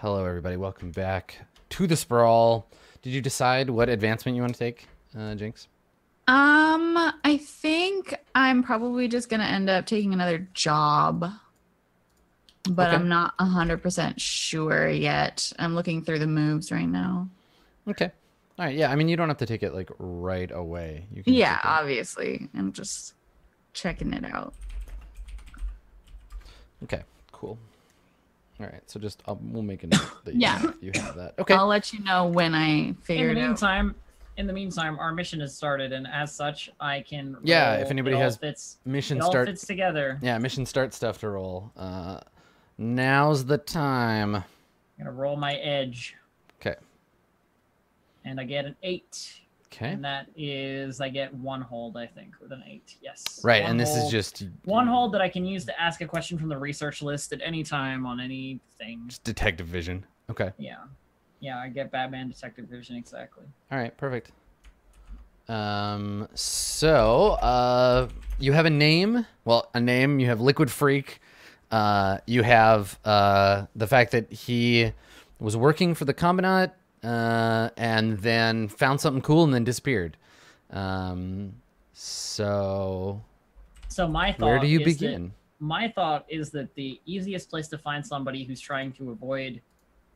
Hello, everybody. Welcome back to the sprawl. Did you decide what advancement you want to take, uh, Jinx? Um, I think I'm probably just gonna end up taking another job, but Okay. I'm not hundred percent sure yet. I'm looking through the moves right now. Okay. All right. Yeah. I mean, you don't have to take it like right away. You can. Yeah, obviously. I'm just checking it out. Okay. Cool. All right. So just I'll, we'll make a note that you, Yeah. have, you have that. Okay. I'll let you know when I In figure the it out. meantime, in the meantime, our mission has started, and as such, I can. Yeah, roll- if anybody it all has fits, Mission it all start. fits together. Yeah. Mission start stuff to roll. Uh, now's the time. I'm gonna roll my edge, Okay. and I get an eight, Okay. and that is I get one hold, I think, with an eight. Yes. Right. One And this is just one hold that I can use to ask a question from the research list at any time on anything. just detective vision. Okay. Yeah, yeah, I get Batman Detective Vision exactly. All right, perfect. Um, so uh, you have a name. Well, a name. You have Liquid Freak. Uh, you have uh, the fact that he was working for the Combinat uh, and then found something cool and then disappeared. Um, so So my thought. where do you is that- begin? my thought is that the easiest place to find somebody who's trying to avoid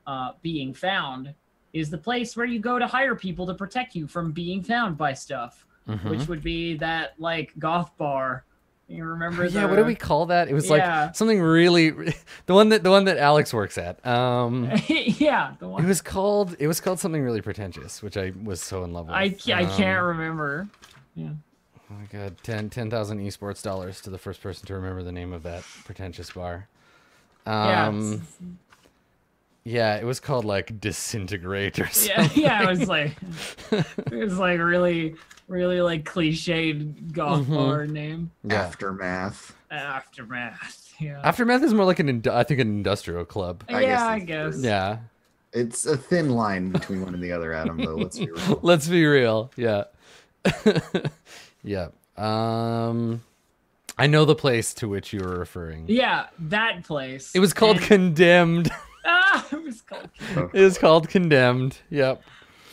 uh, being found is the place where you go to hire people to protect you from being found by stuff, Mhm. which would be that like goth bar. You remember? yeah, what do we call that? It was Yeah. like something really the one that the one that Alex works at. Um, yeah, the one. It was called. It was called something really pretentious, which I was so in love with. I I can't Um, remember. Yeah. Oh my god, 10 10,000 esports dollars to the first person to remember the name of that pretentious bar. Yeah. Um, it's- yeah, it was called like disintegrate or something. yeah, yeah, it was like it was like really, really like cliched goth Mhm. bar name. Yeah. Aftermath. Aftermath. Yeah. Aftermath is more like an, indu- I think, an industrial club. I guess yeah, I guess. Yeah, It's a thin line between one and the other, Adam. Though let's be real. let's be real. Yeah, yeah. Um, I know the place to which you were referring. Yeah, that place. It was called And- Condemned. Ah, it was called. it was called Condemned. Yep.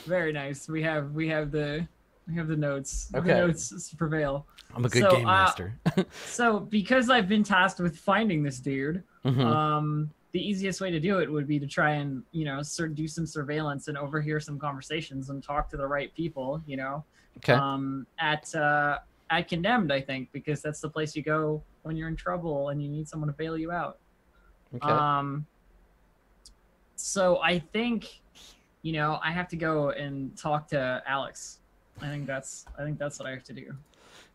Very nice. We have we have the we have the notes. Okay. The notes prevail. I'm a good So, game uh, master. So because I've been tasked with finding this dude, Mhm. um, the easiest way to do it would be to try and you know sur- do some surveillance and overhear some conversations and talk to the right people. You know, okay. um, at uh, at condemned, I think, because that's the place you go when you're in trouble and you need someone to bail you out. okay. Um, so I think, you know, I have to go and talk to Alex. I think that's I think that's what I have to do.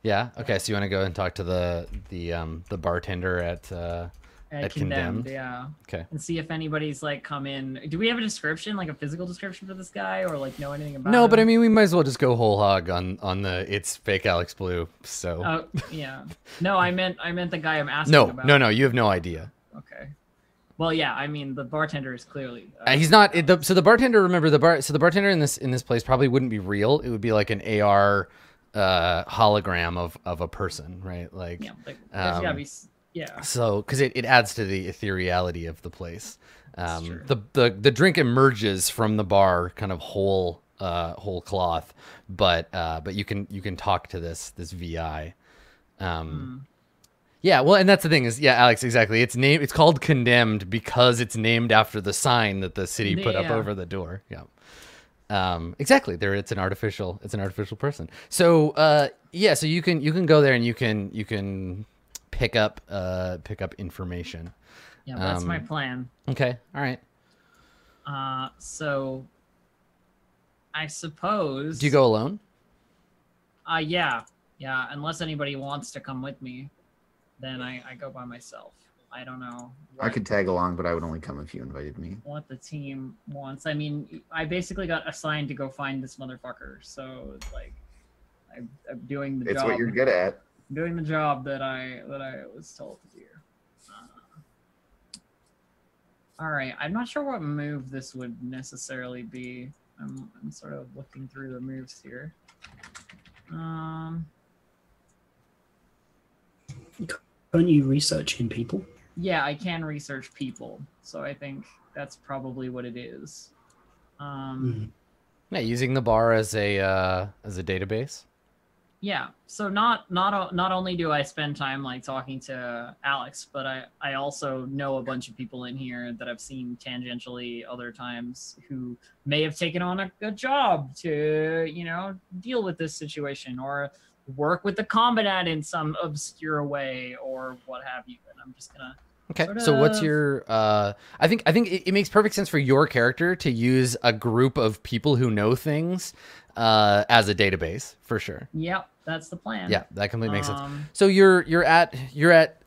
Yeah. Okay. So you want to go and talk to the the um the bartender at uh At At Condemned? yeah. Okay. And see if anybody's like come in. Do we have a description, like a physical description for this guy, or like know anything about? It? No, but I mean we might as well just go whole hog on on the it's fake Alex Blue. So Oh yeah. No, I meant I meant the guy I'm asking no, about. no, no. You have no idea. Okay. Well, yeah. I mean, the bartender is clearly. uh, Uh, he's not. It, the, so the bartender, remember the bar. So the bartender in this in this place probably wouldn't be real. It would be like an AR uh, hologram of of a person, right? Like Yeah. Like, um, be. Yeah. so because it, it adds to the ethereality of the place. Um, the the the drink emerges from the bar, kind of whole uh, whole cloth, but uh, but you can you can talk to this this VI. Um, Mm. Yeah, well, and that's the thing is, yeah, Alex, exactly. It's name. It's called condemned because it's named after the sign that the city put up over the door. Yeah. Um, exactly. There, it's an artificial. It's an artificial person. So, uh, yeah. So you can you can go there and you can you can pick up uh pick up information. Yeah. That's my um, plan. Okay. All right. Uh, so I suppose. Do you go alone? Uh, yeah, yeah. Unless anybody wants to come with me, then I, I go by myself. I don't know. I could tag along, but I would only come if you invited me. what the team wants. I mean, I basically got assigned to go find this motherfucker. So like, I'm, I'm doing the It's job. what you're good at. doing the job that I that I was told to do. Uh, all right, I'm not sure what move this would necessarily be. I'm I'm sort of looking through the moves here. Um, Don't you research in people? yeah, I can research people, so I think that's probably what it is. Um, Yeah, using the bar as a uh, as a database. yeah so not not o- not only do i spend time like talking to alex but i i also know a bunch of people in here that i've seen tangentially other times who may have taken on a, a job to you know deal with this situation or work with the combatant in some obscure way or what have you and i'm just gonna Okay. Sort So what's your uh I think I think it, it makes perfect sense for your character to use a group of people who know things uh as a database, for sure. yep that's the plan Yeah, that completely makes sense. Um, So you're you're at you're at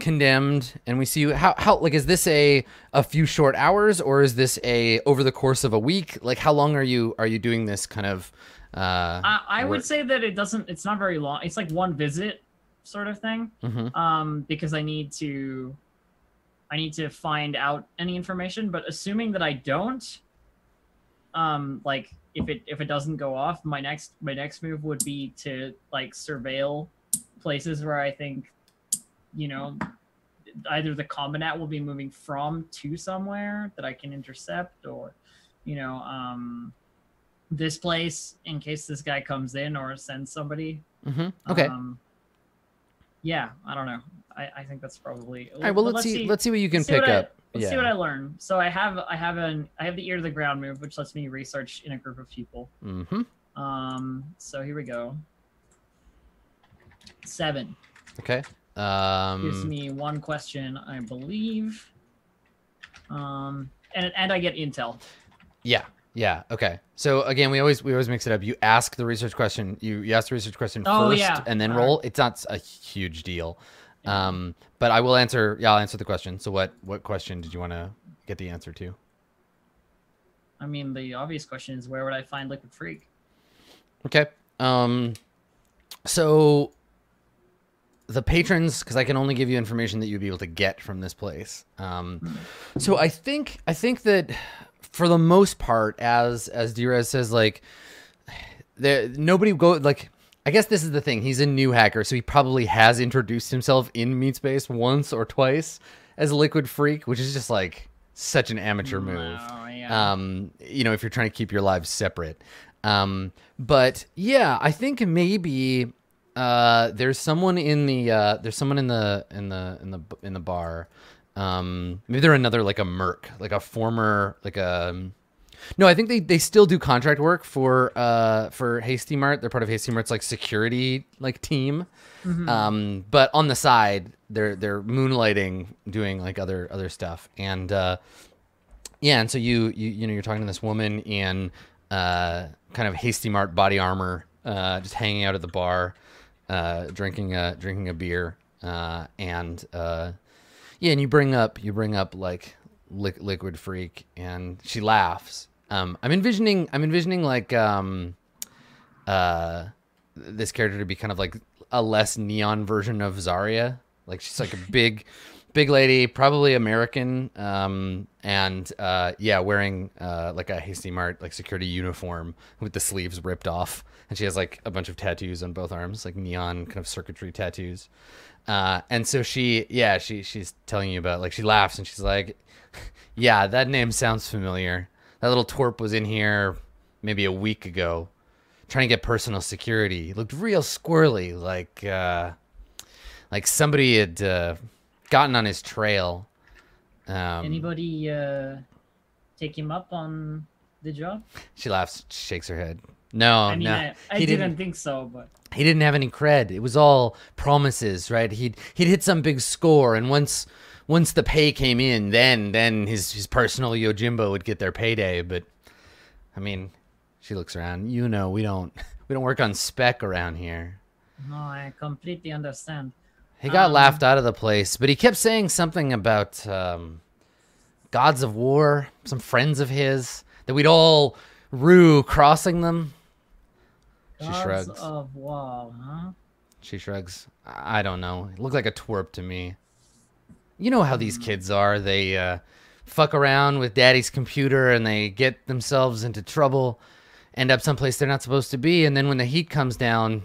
condemned and we see you how how like is this a a few short hours or is this a over the course of a week? Like how long are you are you doing this kind of uh I, I would say that it doesn't. It's not very long. It's like one visit, sort of thing. mhm. Um, because I need to, I need to find out any information. But assuming that I don't, um, like if it if it doesn't go off, my next my next move would be to like surveil places where I think, you know, either the combatant will be moving from to somewhere that I can intercept, or, you know, um, this place in case this guy comes in or sends somebody. Mhm. Okay. Um, yeah, I don't know. I, I think that's probably. All right, well let's, see, let's see what you can let's pick what I- up. Let's yeah. see what I learn. So I have I have an I have the ear to the ground move, which lets me research in a group of people. mhm. Um, so here we go. Seven Okay. Um. gives me one question, I believe. Um, and and I get intel. Yeah. Yeah. Okay. So again, we always we always mix it up. You ask the research question. You you ask the research question Oh, first, yeah. and then All roll. It's not a huge deal. Um, but I will answer. Yeah, I'll answer the question. So what what question did you want to get the answer to? I mean, the obvious question is where would I find Liquid Freak? Okay. Um, so the patrons, because I can only give you information that you'd be able to get from this place. Um, so I think I think that for the most part, as as Drez says, like there nobody go like. I guess this is the thing. He's a new hacker, so he probably has introduced himself in Meatspace once or twice as a Liquid Freak, which is just like such an amateur move Oh, yeah. um, you know, if you're trying to keep your lives separate. Um, but yeah, I think maybe uh, there's someone in the uh, there's someone in the in the in the in the bar. Um, maybe they're another like a merc, like a former like a. No, I think they, they still do contract work for uh for Hasty Mart. They're part of Hasty Mart's like security like team. Um, but on the side, they're they're moonlighting, doing like other other stuff. And uh, yeah, and so you you you know you're talking to this woman in uh kind of Hasty Mart body armor, uh, just hanging out at the bar, uh, drinking a drinking a beer, uh, and uh, yeah, and you bring up you bring up like li- liquid freak, and she laughs. Um, I'm envisioning I'm envisioning like um, uh, this character to be kind of like a less neon version of Zarya. Like she's like a big, big lady, probably American, um, and uh, yeah, wearing uh, like a Hasty Mart like security uniform with the sleeves ripped off, and she has like a bunch of tattoos on both arms, like neon kind of circuitry tattoos. Uh, and so she, yeah, she she's telling you about like she laughs and she's like, yeah, that name sounds familiar. That little twerp was in here maybe a week ago trying to get personal security. He looked real squirrely, like uh, like somebody had uh, gotten on his trail. Um, Anybody uh, take him up on the job? She laughs, shakes her head. No, I mean, no, I, I he didn't, didn't. think so, but He didn't have any cred. It was all promises, right? He'd he'd hit some big score, and once once the pay came in, then then his his personal Yojimbo would get their payday. But I mean, she looks around. You know, we don't we don't work on spec around here. no, I completely understand. He got Um, laughed out of the place, but he kept saying something about um, gods of war, some friends of his that we'd all rue crossing them. She Gods shrugs. of War, huh? She shrugs. I I don't know. It looked like a twerp to me. You know how these kids are. They uh, fuck around with daddy's computer and they get themselves into trouble, end up someplace they're not supposed to be, and then when the heat comes down,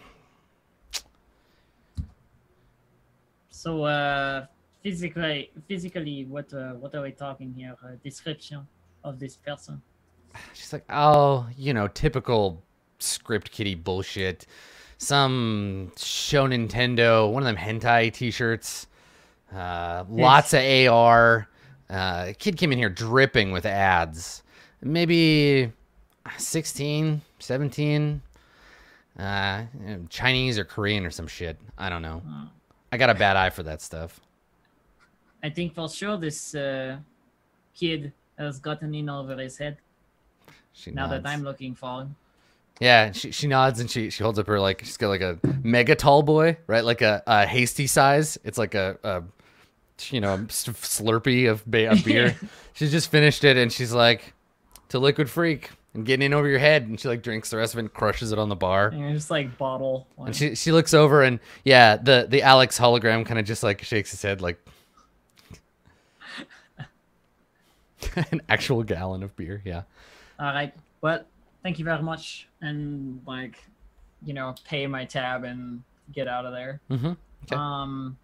So, uh, physically, physically, what uh, what are we talking here? Description of this person. She's like, oh, you know, typical script kitty bullshit. Some show Nintendo, one of them hentai t-shirts. Uh, lots of AR. Uh, kid came in here dripping with ads. Maybe 16, 17. Uh, Chinese or Korean or some shit. I don't know. Uh, I got a bad eye for that stuff. I think for sure this uh, kid has gotten in over his head. She Now that. I'm looking for him. Yeah, she she nods and she she holds up her like she's got like a mega tall boy, right? Like a, a hasty size. It's like a, a you know s- Slurpee of, ba- of beer. she just finished it and she's like to Liquid Freak and getting in over your head and she like drinks the rest of it and crushes it on the bar. And just like bottle. And she she looks over and yeah, the the Alex hologram kind of just like shakes his head like an actual gallon of beer. Yeah. All right. Well, thank you very much. And like, you know, pay my tab and get out of there. Mm-hmm. Okay. Um,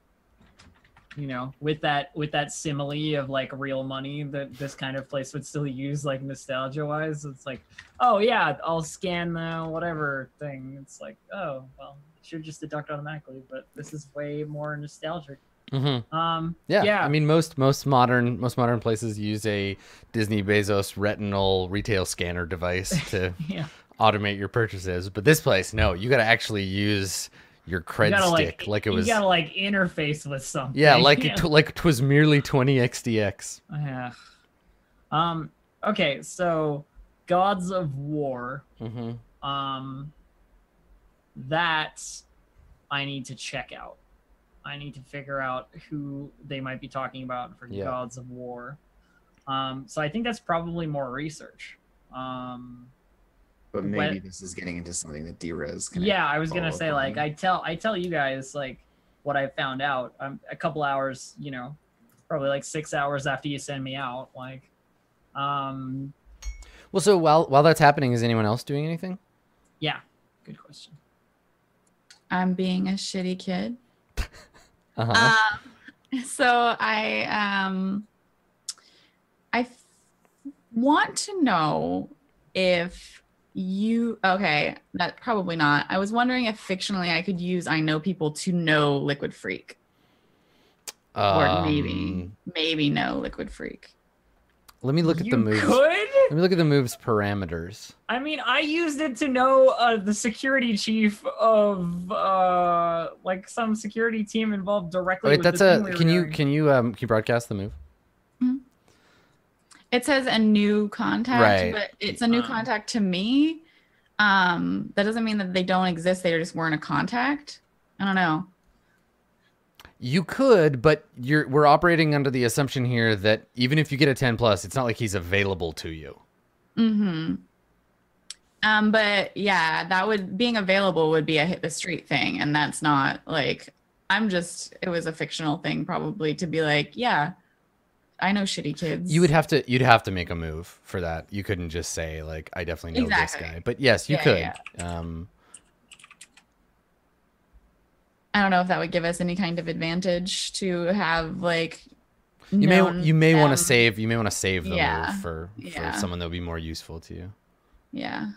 you know, with that with that simile of like real money that this kind of place would still use, like nostalgia wise, it's like, oh yeah, I'll scan the whatever thing. It's like, oh well, it should just deduct automatically, but this is way more nostalgic. Mm-hmm. Um, Yeah, yeah. I mean most most modern most modern places use a Disney Bezos retinal retail scanner device to yeah. automate your purchases, but this place, no, you got to actually use your You cred gotta stick like, like, it you was. gotta like interface with something. yeah, like Yeah. it like it was merely 20 XDX. Yeah. Um. Okay. So, Gods of War. Mm-hmm. Um. That I need to check out. I need to figure out who they might be talking about for Yeah. Gods of War. Um. So I think that's probably more research. Um. But maybe When- this is getting into something that D-Rez is gonna Yeah, I was gonna say up like on. I tell I tell you guys like what I found out. Um, a couple hours, you know, probably like six hours after you send me out. Like, um, Well, so while while that's happening, is anyone else doing anything? yeah, good question. I'm being a shitty kid. Uh-huh. Um, so I um I f- want to know if you okay, that probably not. I was wondering if fictionally I could use I know people to know Liquid Freak. Or maybe Um, maybe know Liquid Freak. Let me look at you the moves. could. Let me look at the moves parameters. I mean, I used it to know uh, the security chief of uh, like some security team involved directly. Wait, with that's the a. thing we Can you can you um can you broadcast the move? It says a new contact, Right. but it's a new Um. contact to me. Um, that doesn't mean that they don't exist. They just weren't a contact. I don't know. You could, but you're we're operating under the assumption here that even if you get a 10 plus, it's not like he's available to you. Mm-hmm. Um, but yeah, that would being available would be a hit the street thing, and that's not like I'm just. It was a fictional thing, probably to be like, yeah, I know shitty kids. You would have to you'd have to make a move for that. You couldn't just say like I definitely know Exactly. this guy. But yes, you Yeah, could. yeah, Um I don't know if that would give us any kind of advantage to have like. you may you may want to save you may want to save the Yeah, move for yeah. for someone that would be more useful to you. Yeah.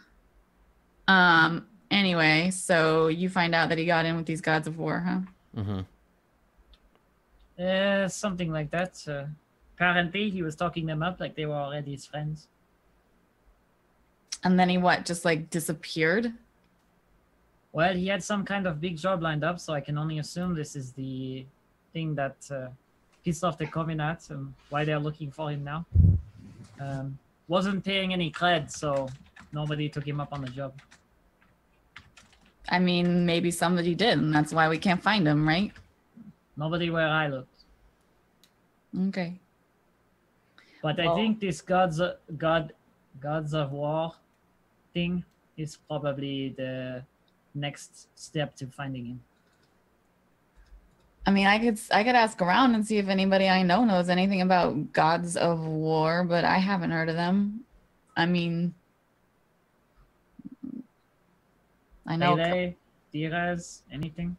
Um. Anyway, so you find out that he got in with these gods of war, huh? Mm hmm Uh, something like that. Uh, apparently, he was talking them up like they were already his friends. And then he what? Just like disappeared. Well, he had some kind of big job lined up, so I can only assume this is the thing that uh, pissed off the Covenant and why they're looking for him now. Um, wasn't paying any cred, so nobody took him up on the job. I mean, maybe somebody did, and that's why we can't find him, right? Nobody where I looked. Okay. But I think this gods god gods of war thing is probably the next step to finding him. I mean, I could I could ask around and see if anybody I know knows anything about gods of war, but I haven't heard of them. I mean, I know. Pele, D-Rez, anything?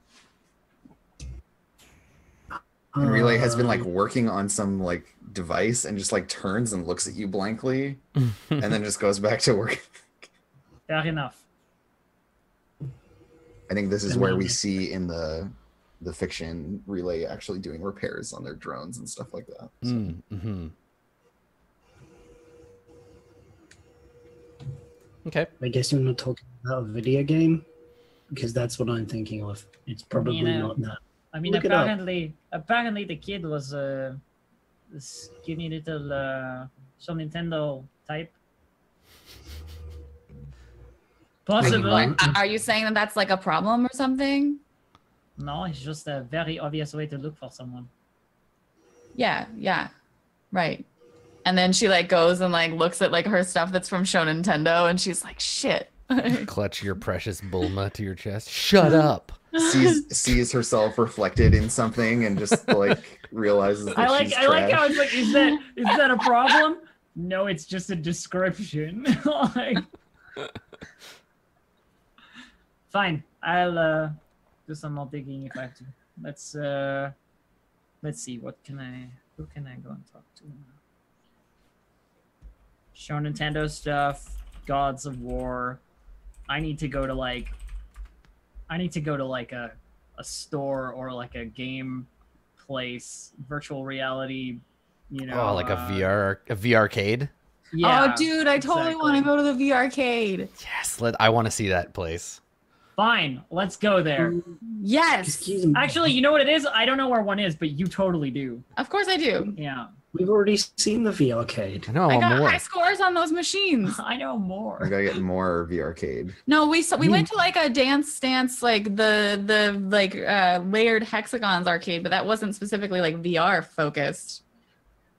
And Relay has been like Um, working on some like device and just like turns and looks at you blankly and then just goes back to work. Fair enough. I think this is where we see in the the fiction Relay actually doing repairs on their drones and stuff like that. So, Mm, hmm Okay. I guess you're not talking about a video game because that's what I'm thinking of. It's probably know, not that. I mean, Look apparently, apparently the kid was uh, a skinny little uh, some Nintendo type. Possible. Like- Are you saying that that's like a problem or something? No, it's just a very obvious way to look for someone. Yeah, yeah. Right. And then she like goes and like looks at like her stuff that's from Show Nintendo and she's like, shit. Clutch your precious Bulma to your chest. Shut up. sees sees herself reflected in something and just like realizes that I like, she's I like how trash. it's like, is that is that a problem? No, it's just a description. like, fine, I'll uh, do some more digging if I have to. Let's uh, let's see. What can I? Who can I go and talk to? Show Nintendo stuff. Gods of War. I need to go to like. I need to go to like a a store or like a game place, virtual reality. You know, oh, like a uh, VR a VR arcade. Yeah, oh, dude, I totally want to go to the VR arcade. Yes, let I want to see that place. Fine, let's go there. Yes. Excuse me. Actually, you know what it is? I don't know where one is, but you totally do. Of course I do. Yeah, we've already seen the V arcade. I know I I got more. high scores on those machines. I know more. I gotta get more V arcade. No, we saw, we went to like a dance dance like the the like uh layered hexagons arcade, but that wasn't specifically like VR focused.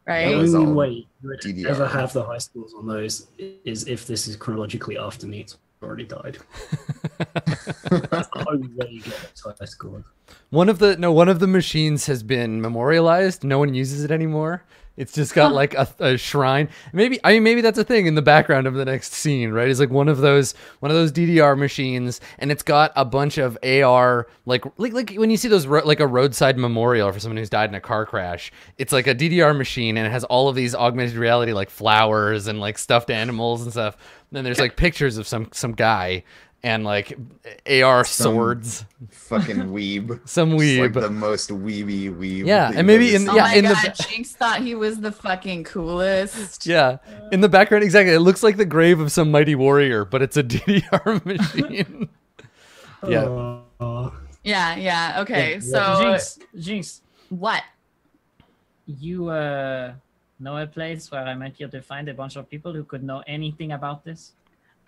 The Right? was only all way you would DDR. ever have the high scores on those is if this is chronologically after Neat's already died. That's the only way you get high scores. One of the no, one of the machines has been memorialized. No one uses it anymore. It's just got like a, a shrine. Maybe I mean maybe that's a thing in the background of the next scene, right? It's like one of those one of those DDR machines, and it's got a bunch of AR like like, like when you see those ro- like a roadside memorial for someone who's died in a car crash. It's like a DDR machine, and it has all of these augmented reality like flowers and like stuffed animals and stuff. And then there's like pictures of some some guy and like AR Some- swords, Fucking weeb. some Just, weeb. like the most weeby weeb. Yeah, and maybe in- Oh seen. yeah, my in the god, Jinx thought he was the fucking coolest. Yeah, in the background, exactly. It looks like the grave of some mighty warrior, but it's a DDR machine. yeah, Uh, Yeah, yeah. Okay, Yeah, so Jinx, Jinx, what? you uh know a place where I might be able to find a bunch of people who could know anything about this?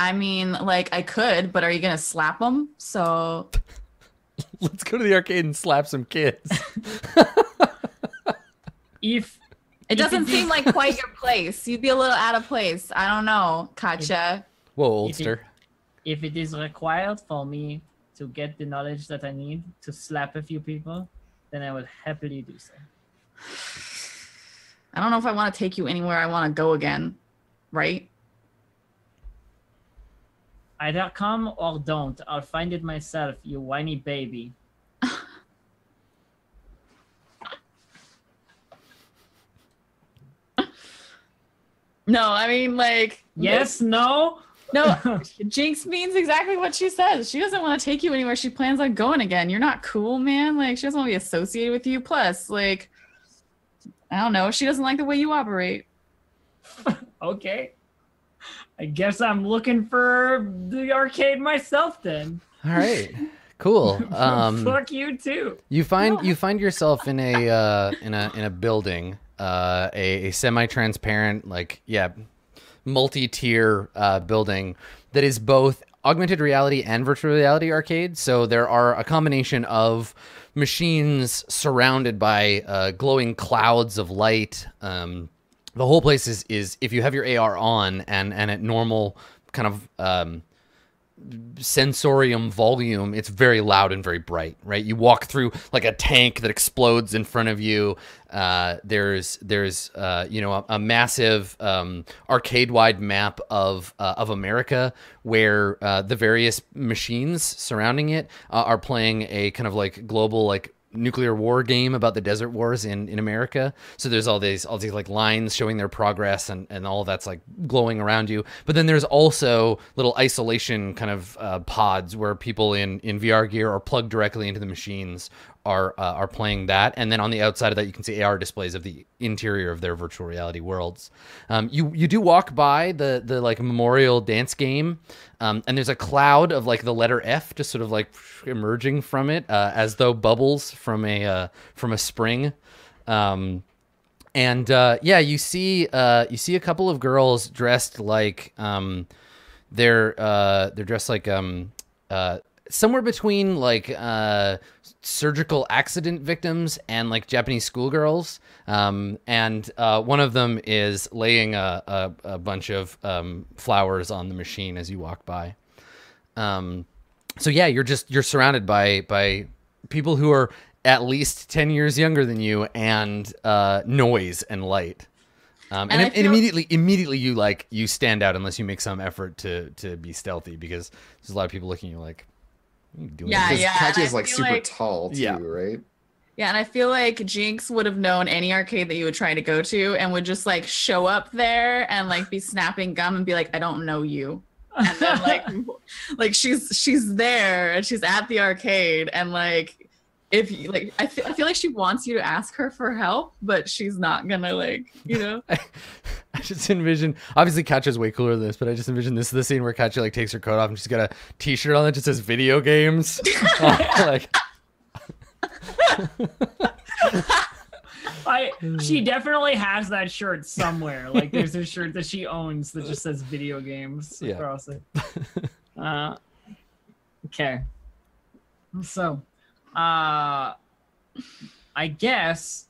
I mean, like I could, but are you gonna slap them? So let's go to the arcade and slap some kids. If it If doesn't seem like quite your place. You'd be a little out of place. I don't know, Katya. Whoa, If it- oldster. if it is required for me to get the knowledge that I need to slap a few people, then I will happily do so. I don't know if I want to take you anywhere I want to go again. Right? Either come or don't. I'll find it myself, you whiny baby. No, I mean like Yes, no? No, Jinx means exactly what she says. She doesn't want to take you anywhere. She plans on going again. You're not cool, man. Like she doesn't want to be associated with you. Plus, like I don't know, she doesn't like the way you operate. okay. I guess I'm looking for the arcade myself then. All right, cool. Um, Fuck you too. you find you find yourself in a uh, in a in a building, uh, a, a semi-transparent, like yeah, multi-tier uh, building that is both augmented reality and virtual reality arcade. So there are a combination of machines surrounded by uh, glowing clouds of light. Um, the whole place is is if you have your AR on and and at normal kind of um, sensorium volume, it's very loud and very bright, right? You walk through like a tank that explodes in front of you. Uh, there's there's uh, you know a, a massive um, arcade-wide map of uh, of America where uh, the various machines surrounding it uh, are playing a kind of like global like nuclear war game about the desert wars in in America. So there's all these all these like lines showing their progress and and all that's like glowing around you. But then there's also little isolation kind of uh, pods where people in in VR gear are plugged directly into the machines are uh, are playing that, and then on the outside of that, you can see AR displays of the interior of their virtual reality worlds. Um, you you do walk by the the like memorial dance game, um, and there's a cloud of like the letter F just sort of like emerging from it, uh, as though bubbles from a uh, from a spring. Um, and uh, yeah, you see uh, you see a couple of girls dressed like um, they're uh, they're dressed like um, somewhere between like uh, surgical accident victims and like Japanese schoolgirls. Um, and uh, one of them is laying a, a, a bunch of um, flowers on the machine as you walk by. Um, so yeah, you're just you're surrounded by by people who are at least ten years younger than you and uh, noise and light. Um, and, And and immediately, immediately you like you stand out unless you make some effort to to be stealthy because there's a lot of people looking at you like, you doing? Yeah, Because yeah, and Katya is like super like- tall too, Yeah. right? Yeah, and I feel like Jinx would have known any arcade that you would try to go to and would just like show up there and like be snapping gum and be like, I don't know you. And then like like she's she's there and she's at the arcade and like if you like I feel, I feel like she wants you to ask her for help, but she's not gonna like, you know. I just envision obviously Katya's way cooler than this, but I just envision this is the scene where Katya like takes her coat off and she's got a t-shirt on that just says video games. like I she definitely has that shirt somewhere. Like there's a shirt that she owns that just says video games Yeah. across it. Uh, okay. So, uh, I guess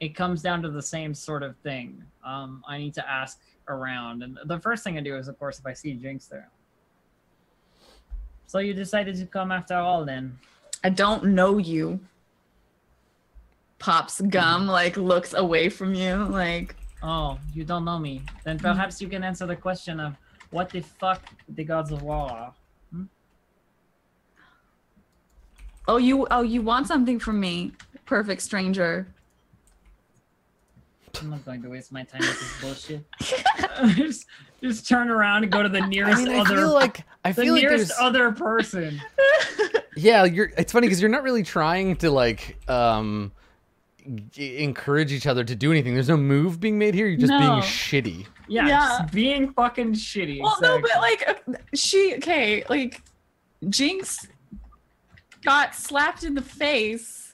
it comes down to the same sort of thing. Um, I need to ask around, and the first thing I do is, of course, if I see Jinx there. So you decided to come after all, then? I don't know you. Pops gum, like looks away from you, like Oh, you don't know me. Then perhaps you can answer the question of what the fuck the gods of war are. Oh, you oh you want something from me, perfect stranger. I'm not going to waste my time with this bullshit. just, just turn around and go to the I nearest mean, I other feel like I the feel like nearest there's other person. yeah, you're it's funny because you're not really trying to like um encourage each other to do anything. There's no move being made here. You're just No. being shitty. Yeah, Yeah. just being fucking shitty. Well, no, but like she okay, like Jinx got slapped in the face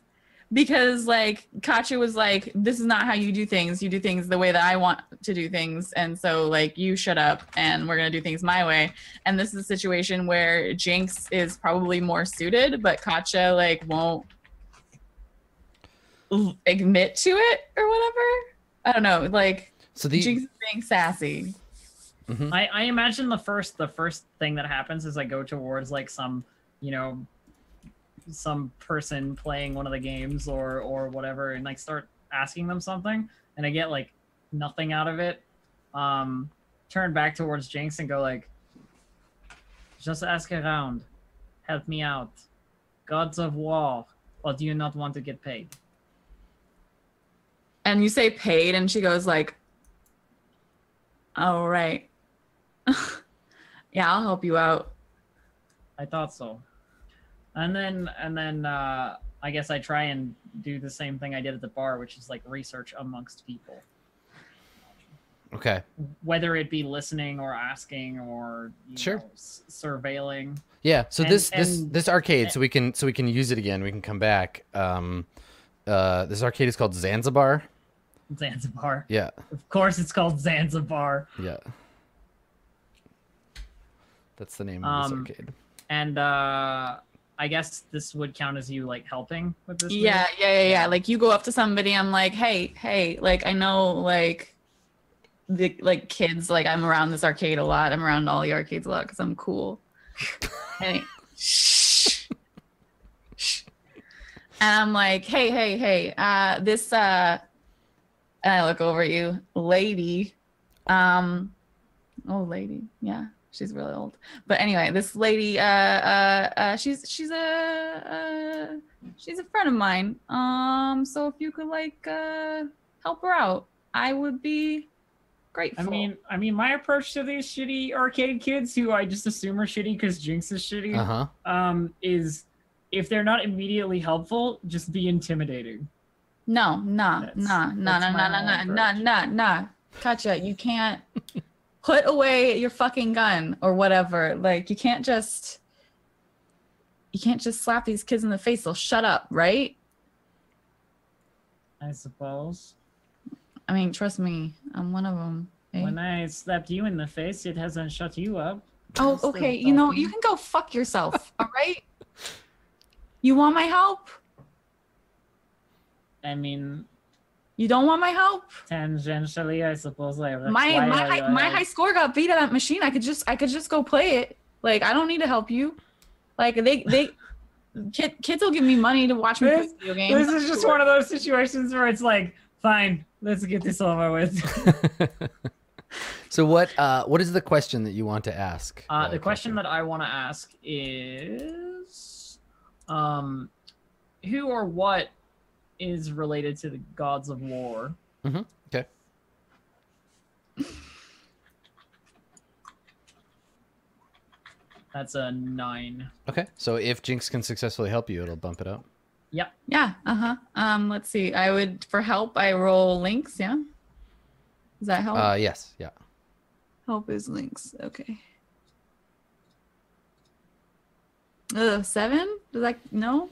because like Katya was like, "This is not how you do things. You do things the way that I want to do things, and so like you shut up, and we're gonna do things my way." And this is a situation where Jinx is probably more suited, but Katya like won't l- admit to it or whatever. I don't know, like So the Jinx is being sassy. Mm-hmm. I, I imagine the first the first thing that happens is I go towards like some you know some person playing one of the games or or whatever and like start asking them something and I get like nothing out of it. Um turn back towards Jinx and go like just ask around. Help me out. Gods of war. Or do you not want to get paid? and you say paid and she goes like oh right yeah i'll help you out I thought so. And then and then uh I guess I try and do the same thing I did at the bar, which is like research amongst people. okay. Whether it be listening or asking or you Sure. know, s- surveilling. Yeah. So And- this this and- this arcade, so we can so we can use it again. We can come back. Um, uh, this arcade is called Zanzibar. Zanzibar. Yeah. Of course it's called Zanzibar. Yeah. That's the name of this Um, arcade. And uh I guess this would count as you like helping with this. yeah yeah yeah yeah. Like you go up to somebody i'm like hey hey. Like i know like the like kids like i'm around this arcade a lot. I'm around all the arcades a lot because i'm cool. And, shh, shh. and i'm like hey hey hey. Uh this uh and i look over at you. Lady. Um oh lady. Yeah she's really old. But anyway, this lady, uh, uh, uh she's she's a uh, she's a friend of mine. Um, so if you could like uh help her out, I would be grateful. I mean, I mean, my approach to these shitty arcade kids, who I just assume are shitty because Jinx is shitty, Uh huh. um, is if they're not immediately helpful, just be intimidating. no, nah, That's- nah, nah, that's nah, my nah, nah, whole nah, nah, nah, nah. Katya, you can't put away your fucking gun or whatever. Like, you can't just. You can't just slap these kids in the face. They'll shut up, right? I suppose. I mean, trust me, I'm one of them. Eh? When I slapped you in the face, it hasn't shut you up. Oh, I'm okay. You know, you can go fuck yourself. all right. You want my help? I mean, You don't want my help? tangentially, I suppose I. that's my why my I, high, my uh, high score got beat at that machine. I could just I could just go play it. Like I don't need to help you. Like they they kid, kids will give me money to watch me play This- video games. This is just one of those situations where it's like, fine, let's get this over with. so what? Uh, what is the question that you want to ask? Uh, the question that I want to ask is, um, who or what is related to the gods of war? Mhm, okay. That's a nine. Okay. So if Jinx can successfully help you, it'll bump it up. Yep. Yeah. Uh huh. Um. Let's see. I would for help. I roll links. Yeah. Does that help? Uh, yes. Yeah. help is links. Okay. Ugh, seven? Does that no?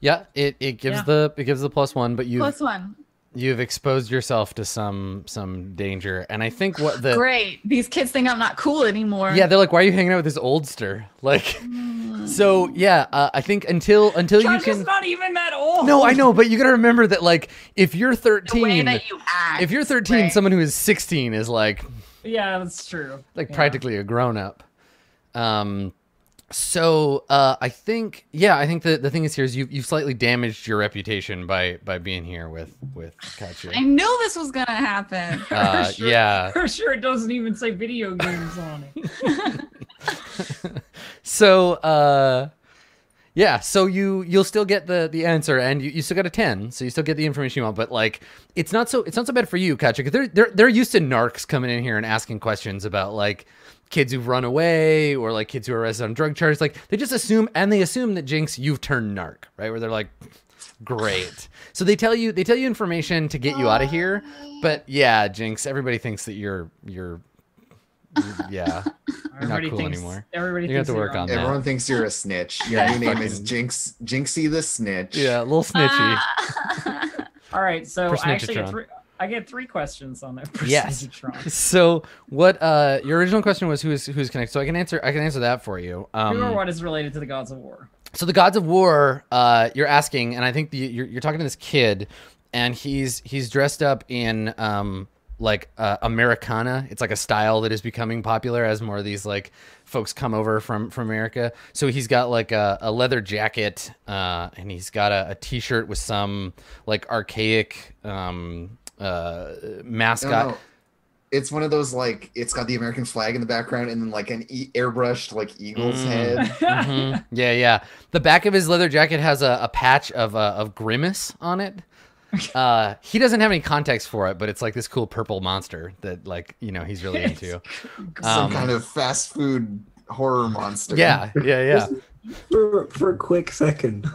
Yeah. It, it gives Yeah. the it gives the plus one, but you Plus one. you've exposed yourself to some some danger, and I think what the Great. These kids think I'm not cool anymore. yeah they're like, why are you hanging out with this oldster? Like, so yeah. Uh, I think until until you Josh is can. not even that old. No, I know, but you gotta remember that like if you're the way 13, that you act. if you're 13, right? someone who is 16 is like Yeah, that's true. like Yeah. practically a grown up. Um, so uh, I think yeah, I think the the thing is here is you you've slightly damaged your reputation by by being here with with Katya. I knew this was gonna happen. Uh, Sure. yeah. For sure, it doesn't even say video games on it. So uh, yeah, so you you'll still get the the answer, and you, you still got a ten, so you still get the information you want. But like, it's not so it's not so bad for you, Katya, because they're they're they're used to narcs coming in here and asking questions about like kids who've run away or like kids who are arrested on drug charges. Like they just assume and they assume that Jinx you've turned narc, right? Where they're like, great. So they tell you they tell you information to get you out of here. But yeah, Jinx, everybody thinks that you're you're yeah. You're not cool thinks, anymore. Everybody You have to work on that. Everyone thinks you're a snitch. Your Yeah, new name is Jinx Jinxie the Snitch. Yeah, a little snitchy. All right, so I actually get three. I get three questions on that. Yes. So what uh your original question was who's who's connected. So I can answer I can answer that for you. Um Who or what is related to the gods of war? so the gods of war uh you're asking and I think the, you're you're talking to this kid and he's he's dressed up in um like uh, Americana. It's like a style that is becoming popular as more of these like folks come over from from America. So he's got like a, a leather jacket uh and he's got a, a t-shirt with some like archaic um uh mascot. no. It's one of those like it's got the American flag in the background and then like an e- airbrushed like eagle's Mm. head. Mhm. Yeah, yeah. The back of his leather jacket has a, a patch of uh, of grimace on it. Uh, he doesn't have any context for it, but it's like this cool purple monster that like you know he's really into. Some Um, kind of fast food horror monster. Yeah, yeah, yeah. For, for a quick second,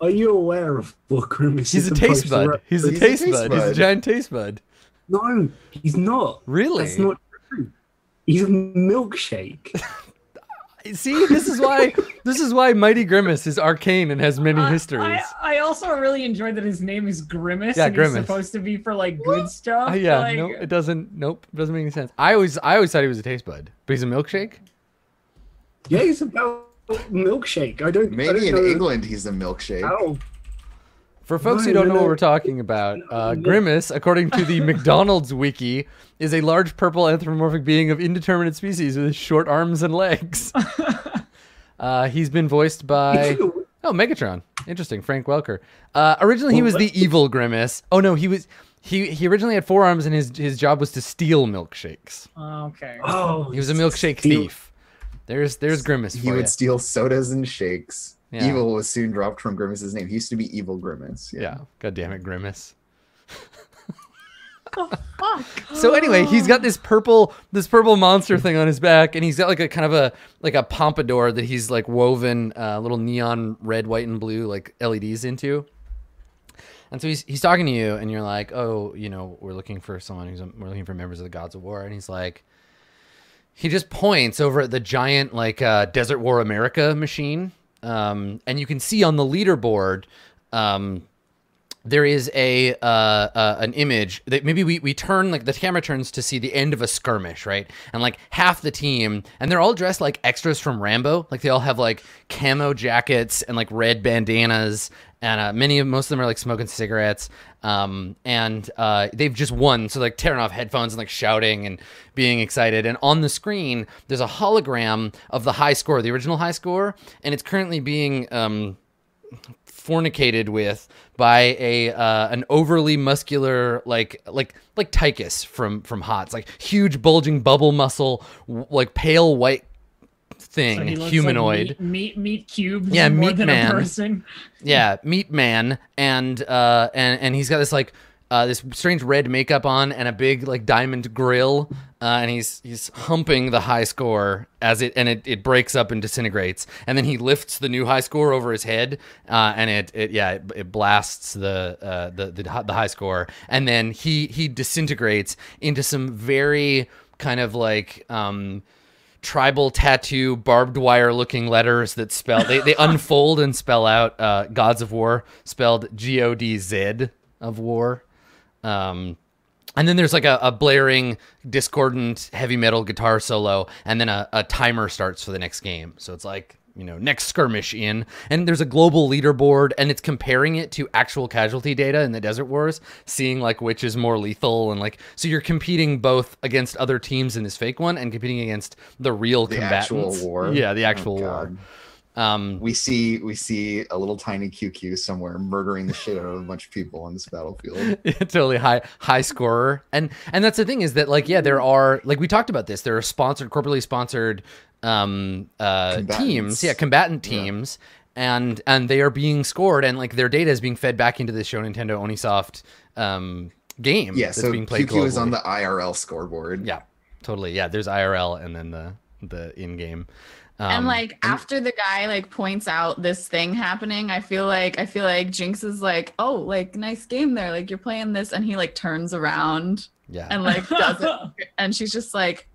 are you aware of what Grimace He's is a supposed taste to bud. rep- He's a He's a taste taste bud. He's a giant taste bud. No, he's not. Really? That's not true. He's a milkshake. See, this is why this is why Mighty Grimace is arcane and has many Uh, histories. I, I also really enjoy that his name is Grimace. Yeah, and Grimace. He's supposed to be for like good stuff. Uh, yeah, like, no, it doesn't. Nope, doesn't make any sense. I always, I always thought he was a taste bud, but he's a milkshake. yeah, he's about milkshake. I don't. I Maybe don't in know England he's a milkshake. How? For folks who don't no, know what we're talking about, uh, Grimace, according to the McDonald's wiki, is a large purple anthropomorphic being of indeterminate species with short arms and legs. Uh, he's been voiced by oh Megatron. Interesting, Frank Welker. Uh, originally, he was the evil Grimace. Oh no, he was he he originally had four arms and his his job was to steal milkshakes. Okay. Oh, He was a milkshake steal- thief. There's there's Grimace He for would you. steal sodas and shakes. Yeah. Evil was soon dropped from Grimace's name. He used to be Evil Grimace. Yeah. God damn it, Grimace. Fuck. So anyway, he's got this purple this purple monster thing on his back, and he's got like a kind of a like a pompadour that he's like woven uh, little neon red, white, and blue like LEDs into. And so he's he's talking to you, and you're like, oh, you know, we're looking for someone who's we're looking for members of the Gods of War, and he's like, he just points over at the giant like uh, Desert War America machine, um, and you can see on the leaderboard. Um, there is a uh, uh, an image that maybe we, we turn like the camera turns to see the end of a skirmish right? And like half the team and they're all dressed like extras from rambo. Like they all have like camo jackets and like red bandanas and uh, many of most of them are like smoking cigarettes. Um, and uh, they've just won. So like tearing off headphones and like shouting and being excited. And on the screen there's a hologram of the high score the original high score and it's currently being um, fornicated with by a uh, an overly muscular like like like Tychus from from Hots, like huge bulging bubble muscle, like pale white thing, So humanoid. Like meat, meat, meat cubes. Yeah, more meat than man. a person. yeah, meat man, and uh, and and he's got this like uh, this strange red makeup on and a big like diamond grill, uh, and he's he's humping the high score as it and it, it breaks up and disintegrates, and then he lifts the new high score over his head, uh, and it, it yeah it, it blasts the, uh, the the the high score, and then he he disintegrates into some very kind of like um tribal tattoo barbed wire looking letters that spell they, they unfold and spell out uh, gods of war spelled g-o-d-z of war um, and then there's like a, a blaring discordant heavy metal guitar solo and then a, a timer starts for the next game so it's like you know next skirmish in and there's a global leaderboard and it's comparing it to actual casualty data in the desert wars seeing like which is more lethal and like so you're competing both against other teams in this fake one and competing against the real The combatants actual war. yeah the Oh, actual war God. Um We see we see a little tiny QQ somewhere murdering the shit out of a bunch of people on this battlefield. totally high high scorer and and that's the thing is that like yeah there are like we talked about this there are sponsored corporately sponsored um uh teams yeah combatant Yeah. teams and and they are being scored and like their data is being fed back into the show nintendo onisoft um game Yeah, that's so being played QQ is on globally. the IRL scoreboard. yeah totally yeah there's irl and then the the in-game um, and like after the guy like points out this thing happening, I feel like I feel like Jinx is like, oh, like nice game there, like you're playing this, and he like turns around yeah and like does it, and she's just like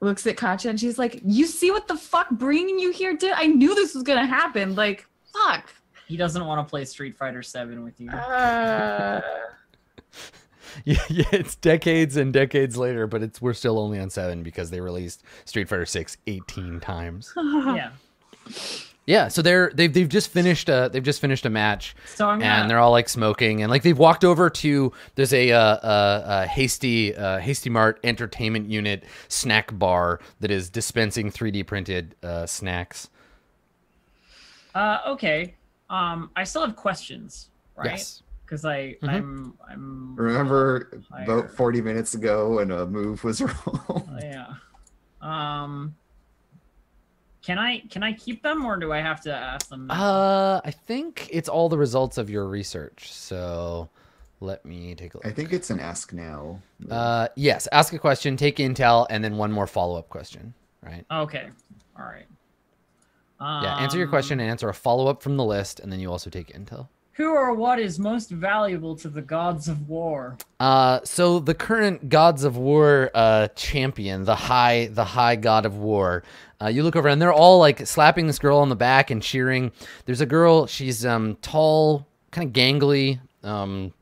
looks at Katya and she's like, you see what the fuck bringing you here did? I knew this was gonna happen. Like, fuck. He doesn't want to play Street Fighter Seven with you. Uh, Yeah, yeah, it's decades and decades later, but it's we're still only on seven because they released Street Fighter 6 18 times. yeah. Yeah, so they're they've they've just finished a they've just finished a match, So and they're all like smoking, and like they've walked over to there's a uh, uh, uh, hasty uh, hasty mart entertainment unit snack bar that is dispensing 3D printed uh, snacks. Uh, okay. Um, I still have questions, right? Yes. Because I, Mhm. I'm, I'm. Remember Higher. about 40 minutes ago when a move was rolled? Oh, yeah. Um. Can I can I keep them or do I have to ask them? Uh, I think it's all the results of your research. So let me take a look. I think it's an ask now. Uh, yes. Ask a question, take intel, and then one more follow up question. Right. okay. All right. Um, Yeah. Answer your question and answer a follow up from the list, and then you also take intel. Who or what is most valuable to the gods of war? Uh, so the current gods of war uh, champion, the high, the high god of war. Uh, you look over and they're all like slapping this girl on the back and cheering. There's a girl. She's um tall, kind of gangly. Um,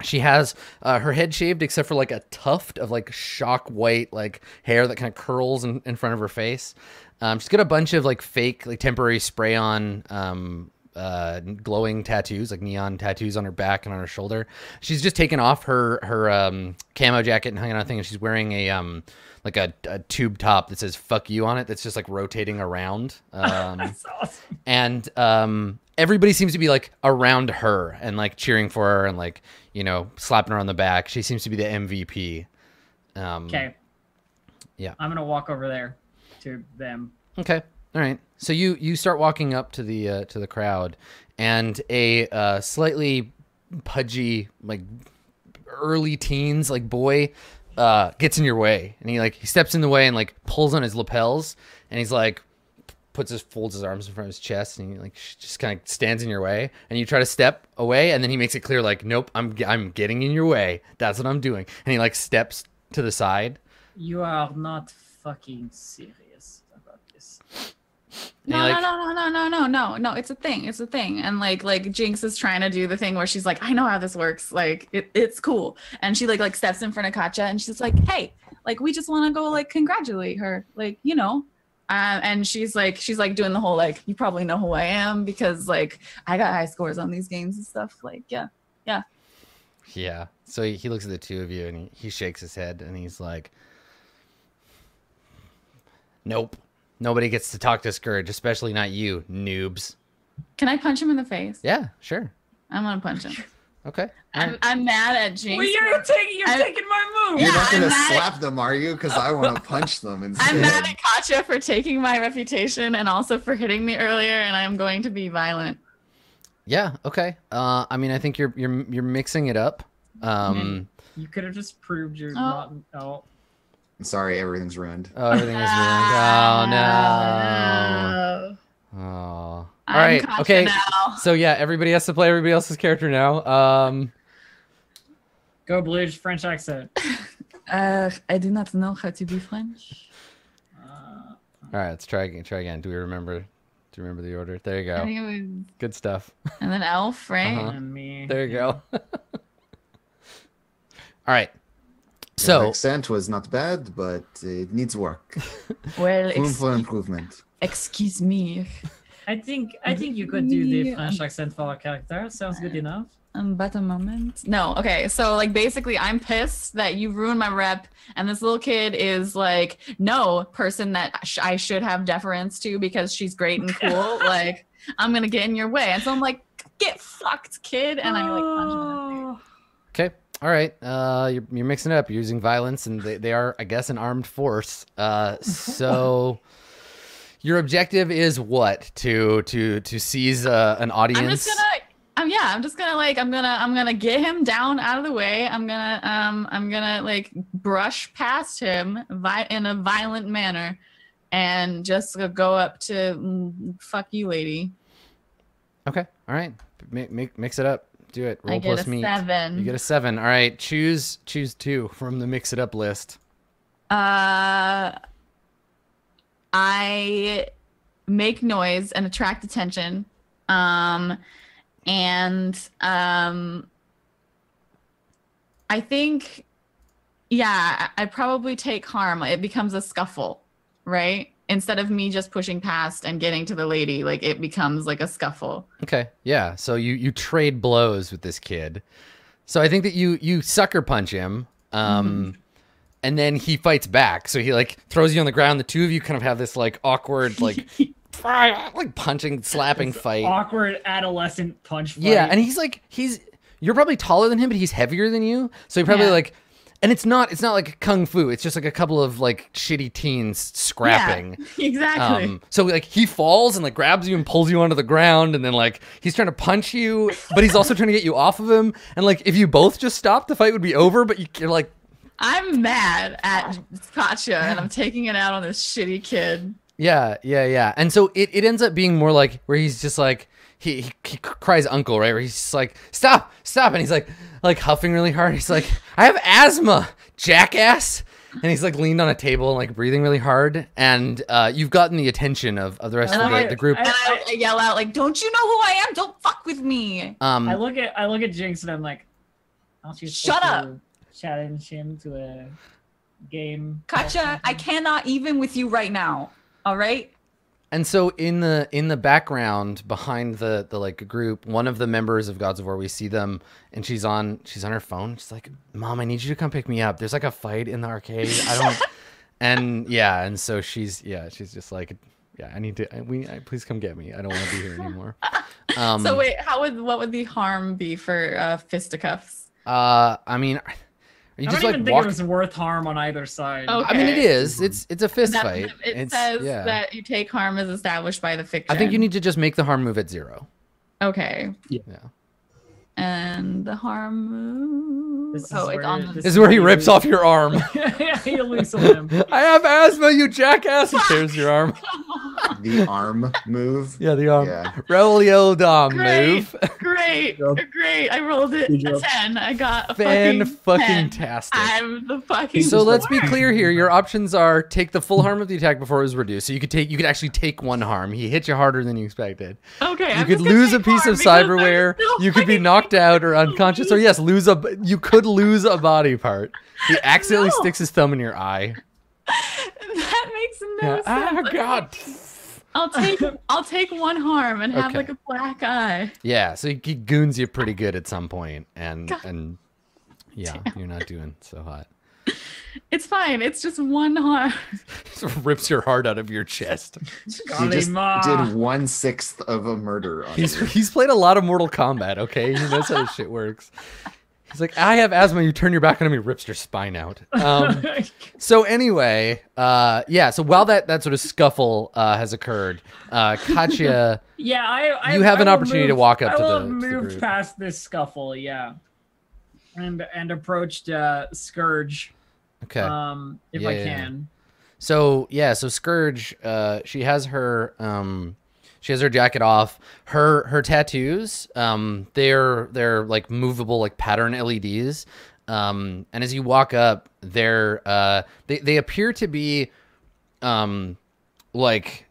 she has uh, her head shaved except for like a tuft of like shock white like hair that kind of curls in, in front of her face. Um, she's got a bunch of like fake like temporary spray on um, uh, glowing tattoos like neon tattoos on her back and on her shoulder. She's just taken off her her um, camo jacket and hanging on a thing, and she's wearing a um, like a, a tube top that says "fuck you" on it. That's just like rotating around. Um, That's awesome. and um, everybody seems to be like around her and like cheering for her and like you know slapping her on the back. She seems to be the MVP. Um, Okay. Yeah. I'm gonna walk over there to them. Okay. All right. So you you start walking up to the uh, to the crowd, and a uh, slightly pudgy, like early teens, like boy, uh, gets in your way, and he like he steps in the way and like pulls on his lapels, and he's like puts his folds his arms in front of his chest, and he like just kind of stands in your way, and you try to step away, and then he makes it clear like, nope, I'm I'm getting in your way. That's what I'm doing, and he like steps to the side. You are not fucking serious. No, like- no, no, no, no, no, no, no, no. It's a thing. It's a thing. And like, like Jinx is trying to do the thing where she's like, I know how this works. Like, it, it's cool. And she like, like steps in front of Katya and she's like, Hey, like, we just want to go like congratulate her. Like, you know. Um, and she's like, she's like doing the whole like, you probably know who I am because like I got high scores on these games and stuff. Like, yeah, yeah, Yeah. So he, he looks at the two of you and he, he shakes his head and he's like, Nope. Nobody gets to talk to Scourge, especially not you, noobs. Can I punch him in the face? Yeah, sure. I'm gonna punch him. Okay. I'm, I'm mad at Jinx. Well, you're taking you're I- taking my move. You're Yeah, not gonna I'm mad- slap them, are you? Because I want to punch them instead. I'm mad at Katya for taking my reputation and also for hitting me earlier, and I'm going to be violent. Yeah, okay. Uh I mean I think you're you're you're mixing it up. Um You could have just proved you're Oh. not. Oh, I'm sorry, everything's ruined. oh everything is ruined. Oh no. Uh, Oh. All I'm right. Okay. Now. So yeah, everybody has to play everybody else's character now. Um go Blues French accent. Uh, I do not know how to be French. Uh, all right, let's try again. Try again. Do we remember do you remember the order? There you I go. think it was, Good stuff. and then Elf, right? Uh-huh. and me. There you go. All right. Your So, accent was not bad, but it needs work. Well, Room for improvement. excuse me, I think I think you could do the French accent for a character. Sounds good enough. um, but a moment. No, okay. So like basically, I'm pissed that you ruined my rep, and this little kid is like no person that sh- I should have deference to because she's great and cool. like I'm gonna get in your way, and so I'm like, get fucked, kid, and I like punch him. in the face. okay. All right. Uh, you're, you're mixing it up. You're using violence, and they, they are, I guess, an armed force. Uh, so your objective is what? To to to seize uh, an audience. I'm just gonna um yeah, I'm just gonna like I'm gonna I'm gonna get him down out of the way. I'm gonna um I'm gonna like brush past him vi- in a violent manner and just go up to mm, fuck you lady. Okay. All right. Mi- mix it up. Do it. Roll I get plus a meat. seven. You get a seven. All right. Choose choose two from the mix it up list. uh I make noise and attract attention. Um and um I think yeah, I- probably take harm. It becomes a scuffle, right? Instead of me just pushing past and getting to the lady, like it becomes like a scuffle. Okay. Yeah. So you you trade blows with this kid. So I think that you you sucker punch him. Um and then he fights back. So he like throws you on the ground. The two of you kind of have this like awkward like like punching slapping fight. Awkward adolescent punch. Fight. Yeah, and he's like he's you're probably taller than him, but he's heavier than you. So he probably Yeah. like and it's not it's not like kung fu. It's just like a couple of like shitty teens scrapping. yeah, exactly. Um, so like he falls and like grabs you and pulls you onto the ground, and then like he's trying to punch you, but he's also trying to get you off of him. And like if you both just stopped, the fight would be over. But you, you're like, I'm mad at Katya and I'm taking it out on this shitty kid. yeah, yeah, yeah. And so it, it ends up being more like where he's just like he, he, he cries uncle right where he's like stop stop and he's like like huffing really hard. He's like I have asthma, jackass. And he's like leaned on a table and like breathing really hard. And uh, you've gotten the attention of, of the rest And of the, I- the group. And I, I yell out like, "Don't you know who I am? Don't fuck with me!" Um, I look at I look at Jinx and I'm like, aren't you Shut up. to challenge him to a game? or Katya, I cannot even with you right now. All right. And so in the in the background behind the the like group, one of the members of Gods of War, we see them, and she's on she's on her phone. She's like, "Mom, I need you to come pick me up. There's like a fight in the arcade. I don't." and yeah, and so she's yeah, she's just like, "Yeah, I need to. I, we I, please come get me. I don't want to be here anymore." Um, so wait, how would what would the harm be for uh, fisticuffs? uh, I mean, You I just don't like even think walk. it was worth harm on either side. Oh, I mean, it is. It's it's a fist That- fight. It It's- says yeah. that you take harm as established by the fiction. I think you need to just make the harm move at zero. Okay. Yeah. And the harm move. This is oh, it's where- on the. this This is where he rips off your arm. yeah, you lose a limb. I have asthma, you jackass. He tears your arm. The arm move. Yeah, the arm. Yeah. Rolio dom Great. move. Great, job. great. I rolled it Good a ten. I got a Fan fucking fucking 10. tastic. I'm the fucking. So let's be clear here. Your options are take the full harm of the attack before it was reduced. So you could take you could actually take one harm. He hit you harder than you expected. Okay. You I'm could lose a piece of cyberware. still You could be fucking- knocked out or unconscious. Or yes, lose a you could lose a body part. He accidentally No. sticks his thumb in your eye. that makes no Yeah. sense. Ah Okay. god. I'll take I'll take one harm and have Okay. like a black eye. Yeah, so he, he goons you pretty good at some point, and God and yeah, you're not doing so hot. It's fine. It's just one harm. Just rips your heart out of your chest. He just Kalima. did one sixth of a murder on He's you. he's played a lot of Mortal Kombat. Okay, he knows how this shit works. He's like, I have asthma. You turn your back on him, he rips your spine out. Um, so anyway, uh, yeah. So while that that sort of scuffle uh, has occurred, uh, Katya, yeah, I, I You have I an will opportunity to walk up I to will the- to the move group. past this scuffle, yeah, and and approached uh, Scourge, okay. um, if Yeah, I yeah, can. So yeah, so Scourge, uh, she has her um, she has her jacket off. Her her tattoos, um, they're they're like movable, like pattern LEDs. Um, and as you walk up, they're uh, they they appear to be, um, like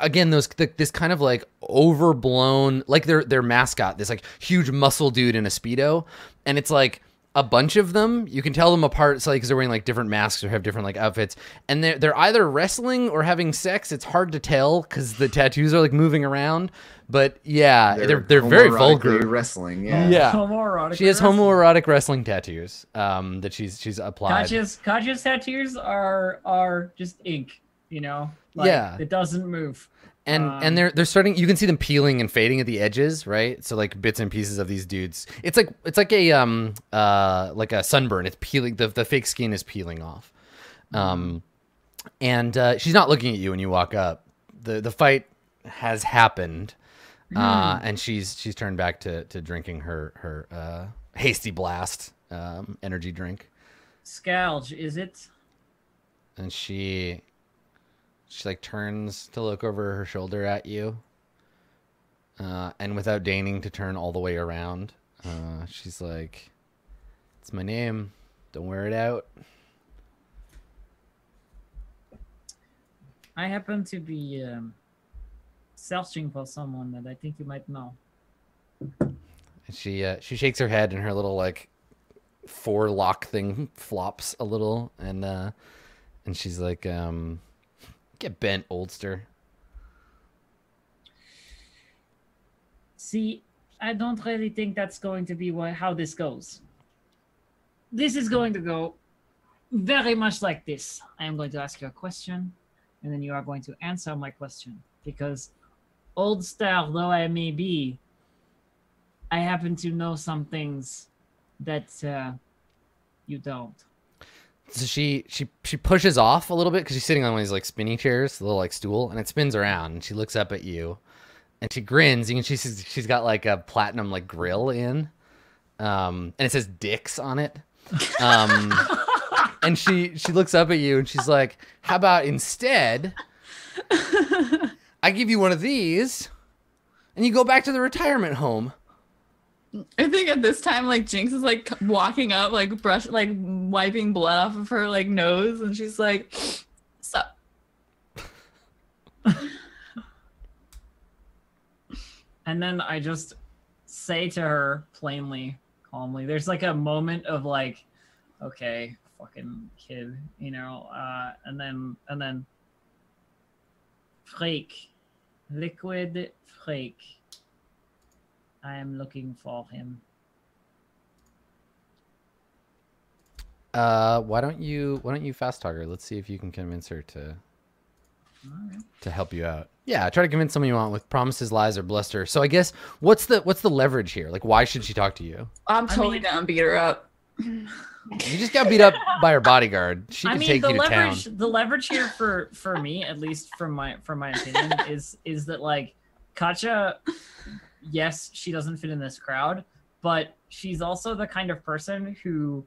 again those th- this kind of like overblown like their their mascot this like huge muscle dude in a speedo and it's like a bunch of them you can tell them apart it's like because they're wearing like different masks or have different like outfits and they're, they're either wrestling or having sex it's hard to tell because the tattoos are like moving around but yeah they're they're, very vulgar Wrestling, yeah. Yeah. Homoerotic she has wrestling. homoerotic wrestling tattoos um that she's she's applied Katya's Katya's tattoos are are just ink, you know. Like, Yeah. it doesn't move. And Um, and they're they're starting you can see them peeling and fading at the edges right? So like bits and pieces of these dudes. It's like it's like a um uh like a sunburn. It's peeling the, the fake skin is peeling off. Um and uh she's not looking at you when you walk up. The the fight has happened uh and she's she's turned back to to drinking her her uh hasty blast um energy drink. Scourge, is it? and she she like turns to look over her shoulder at you uh, and without deigning to turn all the way around uh, she's like it's my name don't wear it out I happen to be um, searching for someone that I think you might know. and she uh, she shakes her head and her little like four lock thing flops a little and uh and she's like um get bent oldster See, I don't really think that's going to be wha- how this goes. This is going to go very much like this. I am going to ask you a question, and then you are going to answer my question. Because, old star though I may be, I happen to know some things that uh, you don't. So she she she pushes off a little bit because she's sitting on one of these like spinny chairs, a little like stool, and it spins around. And she looks up at you, and she grins. You can she sees she's got like a platinum like grill in, um, and it says "Dicks" on it. Um, and she she looks up at you and she's like, "How about instead, I give you one of these, and you go back to the retirement home." I think at this time, like Jinx is like walking up, like brush, like wiping blood off of her like nose, and she's like, "Sup." And then I just say to her plainly, calmly, there's like a moment of like, okay, fucking kid, you know, uh, and then, and then, freak, liquid freak. I am looking for him. Uh, why don't you why don't you fast talk her? Let's see if you can convince her to Alright. to help you out. Yeah, try to convince someone you want with promises, lies, or bluster. So I guess what's the what's the leverage here? Like, why should she talk to you? I'm I totally mean- down to beat her up. You just got beat up by her bodyguard. She I can mean, take the you to town. the leverage here for for me, at least from my from my opinion, is is that like Katya, yes, she doesn't fit in this crowd, but she's also the kind of person who,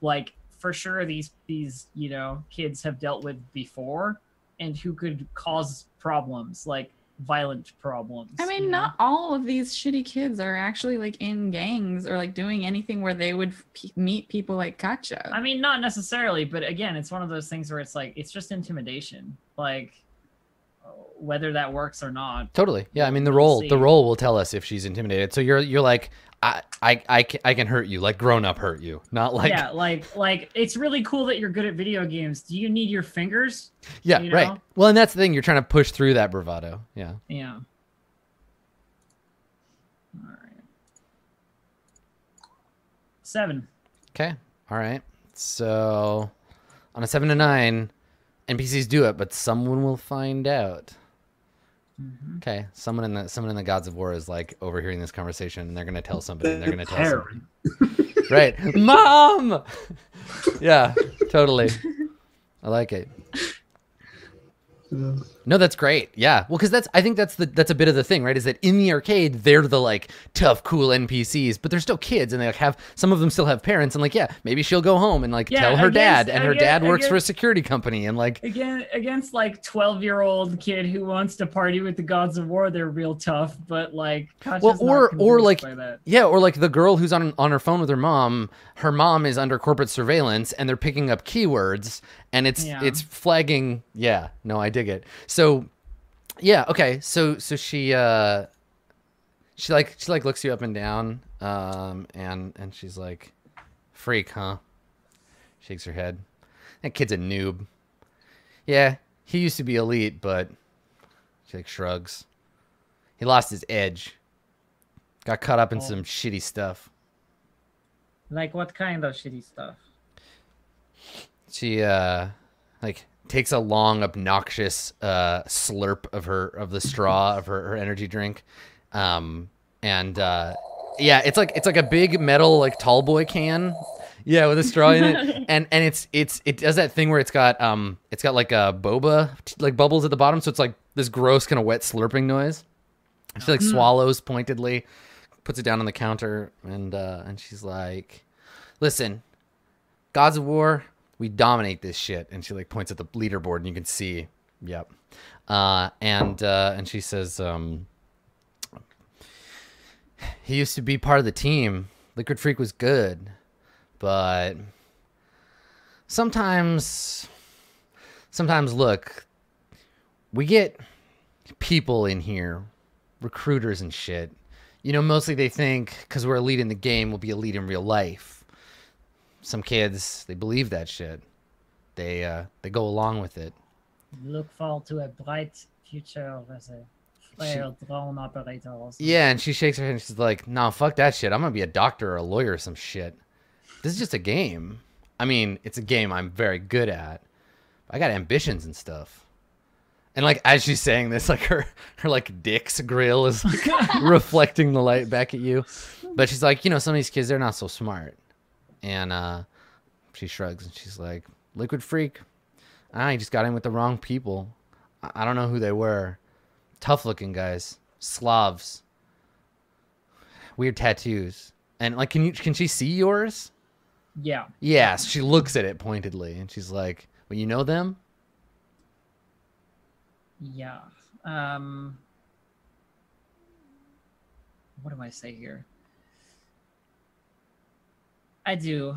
like, for sure these these you know kids have dealt with before, and who could cause problems like violent problems. I mean, you know? not all of these shitty kids are actually like in gangs or like doing anything where they would p- meet people like Katya. I mean, not necessarily, but again, it's one of those things where it's like it's just intimidation. Like whether that works or not. Totally. Yeah. I mean, the role the role will tell us if she's intimidated. So you're you're like I I I can, I can hurt you like grown up hurt you, not like yeah, like like it's really cool that you're good at video games. Do you need your fingers? yeah you right. Well, and that's the thing. You're trying to push through that bravado. Yeah. Yeah. All right. Seven. Okay. All right. So on a seven to nine, NPCs do it, but someone will find out. Mhm. Okay. Someone in the someone in the Gods of War is like overhearing this conversation, and they're gonna tell somebody. And they're gonna tell somebody. Right mom yeah totally i like it Uh, no that's great yeah well because that's i think that's the that's a bit of the thing right is that in the arcade they're the like tough cool npcs but they're still kids and they like have some of them still have parents and like yeah maybe she'll go home and like Yeah, tell her dad against- and her against- dad works for a security company and like Again, against like twelve year old kid who wants to party with the gods of war, they're real tough. But like, Katya's Well, or- or, like. Yeah, or like the girl who's on on her phone with her mom. Her mom is under corporate surveillance, and they're picking up keywords, and it's Yeah. it's flagging. Yeah, no, I dig it. So, yeah, okay. So so she uh, she like she like looks you up and down, um, and and she's like, freak, huh? Shakes her head. That kid's a noob. Yeah, he used to be elite, but she like shrugs. He lost his edge. Got caught up in Oh. some shitty stuff. Like what kind of shitty stuff? She uh like takes a long obnoxious uh slurp of her of the straw of her, her energy drink. Um and uh yeah, it's like it's like a big metal like tall boy can. Yeah, with a straw in it. And and it's it's it does that thing where it's got um it's got like a boba like bubbles at the bottom so it's like this gross kind of wet slurping noise. She like swallows pointedly, puts it down on the counter, and uh, and she's like, "Listen, Gods of War, we dominate this shit." And she like points at the leaderboard, and you can see, yep. Uh, and uh, and she says, um, "He used to be part of the team. Liquid Freak was good, but sometimes, sometimes look, we get." people in here, recruiters and shit. You know, mostly they think because we're elite in the game, we'll be elite in real life. Some kids, they believe that shit. They uh, they go along with it. Look forward to a bright future as a flare drone operator. Or something. Yeah, and she shakes her head and she's like, "Nah, fuck that shit. I'm gonna be a doctor or a lawyer or some shit. This is just a game. I mean, it's a game I'm very good at. I got ambitions and stuff." And like as she's saying this, like her her like dick's grill is like reflecting the light back at you. But she's like, you know, some of these kids they're not so smart. And uh she shrugs and she's like, Liquid Freak, I just got in with the wrong people. I, I don't know who they were. Tough looking guys. Slavs. Weird tattoos. And like can you can she see yours? Yeah. Yes, she looks at it pointedly and she's like, Well, you know them? Yeah. Um what do I say here? I do.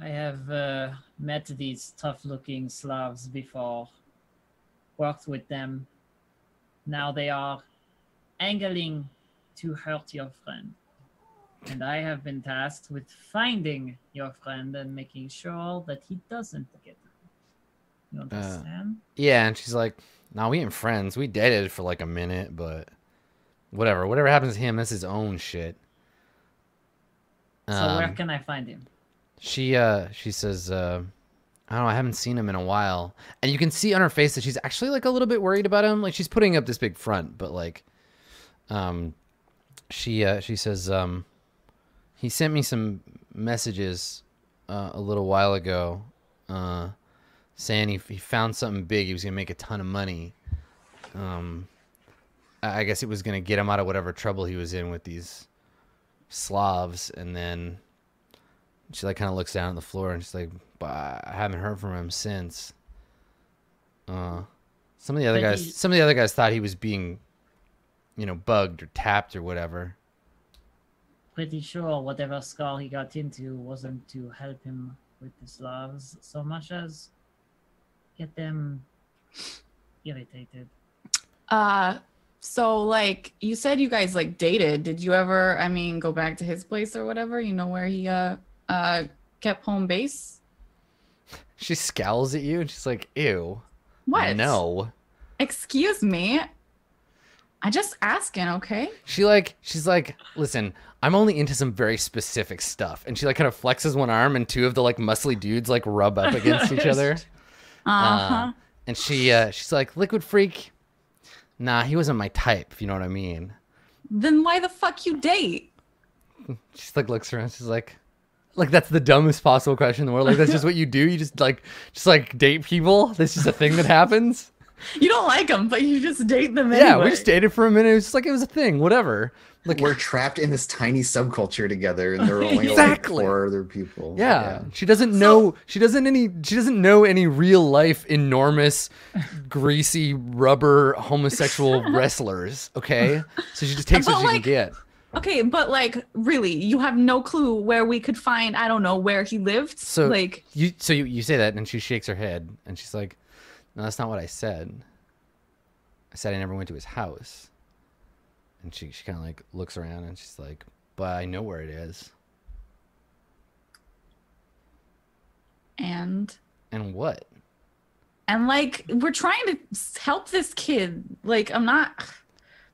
I have uh, met these tough looking Slavs before, worked with them. Now they are angling to hurt your friend. And I have been tasked with finding your friend and making sure that he doesn't get hurt. You understand? Yeah, and she's like, "No, we ain't friends. We dated for like a minute, but whatever. Whatever happens to him, that's his own shit." So where Um, can I find him? she uh she says, uh, "I don't know. I haven't seen him in a while." And you can see on her face that she's actually like a little bit worried about him. Like she's putting up this big front, but like, um, she uh she says, um, he sent me some messages uh, a little while ago, uh, saying he, he found something big. He was gonna make a ton of money. Um, I I guess it was gonna get him out of whatever trouble he was in with these Slavs, and then she like kind of looks down at the floor and she's like, "But I haven't heard from him since." Uh, some of the other But guys, he- some of the other guys thought he was being, you know, bugged or tapped or whatever. Pretty sure whatever skull he got into wasn't to help him with the Slavs so much as get them irritated. Uh, so like you said, you guys like dated. Did you ever? I mean, go back to his place or whatever. You know where he uh uh kept home base. She scowls at you and she's like, "Ew, What? No." Excuse me. I just asking, okay? She like she's like, listen, I'm only into some very specific stuff, and she like kind of flexes one arm, and two of the like muscly dudes like rub up against each other. Uh huh. Uh, and she uh, she's like, Liquid Freak, nah, he wasn't my type. If you know what I mean. then why the fuck you date? She's like looks around. She's like, like that's the dumbest possible question in the world. Like that's just what you do. You just like just like date people. This is a thing that happens. You don't like them, but you just date them Yeah, we just dated for a minute. It was just like it was a thing. Whatever. Like We're trapped in this tiny subculture together, and they're only Exactly. like four other people. Yeah. She doesn't know she doesn't any she doesn't know any real life enormous greasy rubber homosexual wrestlers, okay? So she just takes what she like- can get. Okay, but like really, you have no clue where we could find. I don't know where he lived. So like, you so you, you say that and she shakes her head and she's like, No, that's not what I said. I said I never went to his house. And she she kinda like looks around and she's like, But I know where it is. and And what? and like we're trying to help this kid. Like, I'm not.